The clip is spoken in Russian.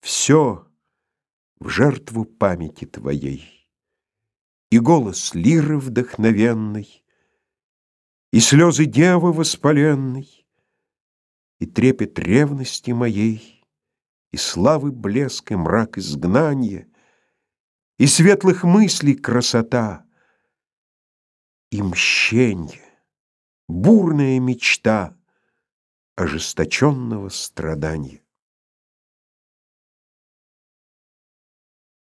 Все в жертву памяти твоей. И голос лиры вдохновенный, И слезы девы воспаленной, И трепет ревности моей, И славы блеск и мрак изгнания, И светлых мыслей красота, И мщенье, бурная мечта Ожесточенного страдания.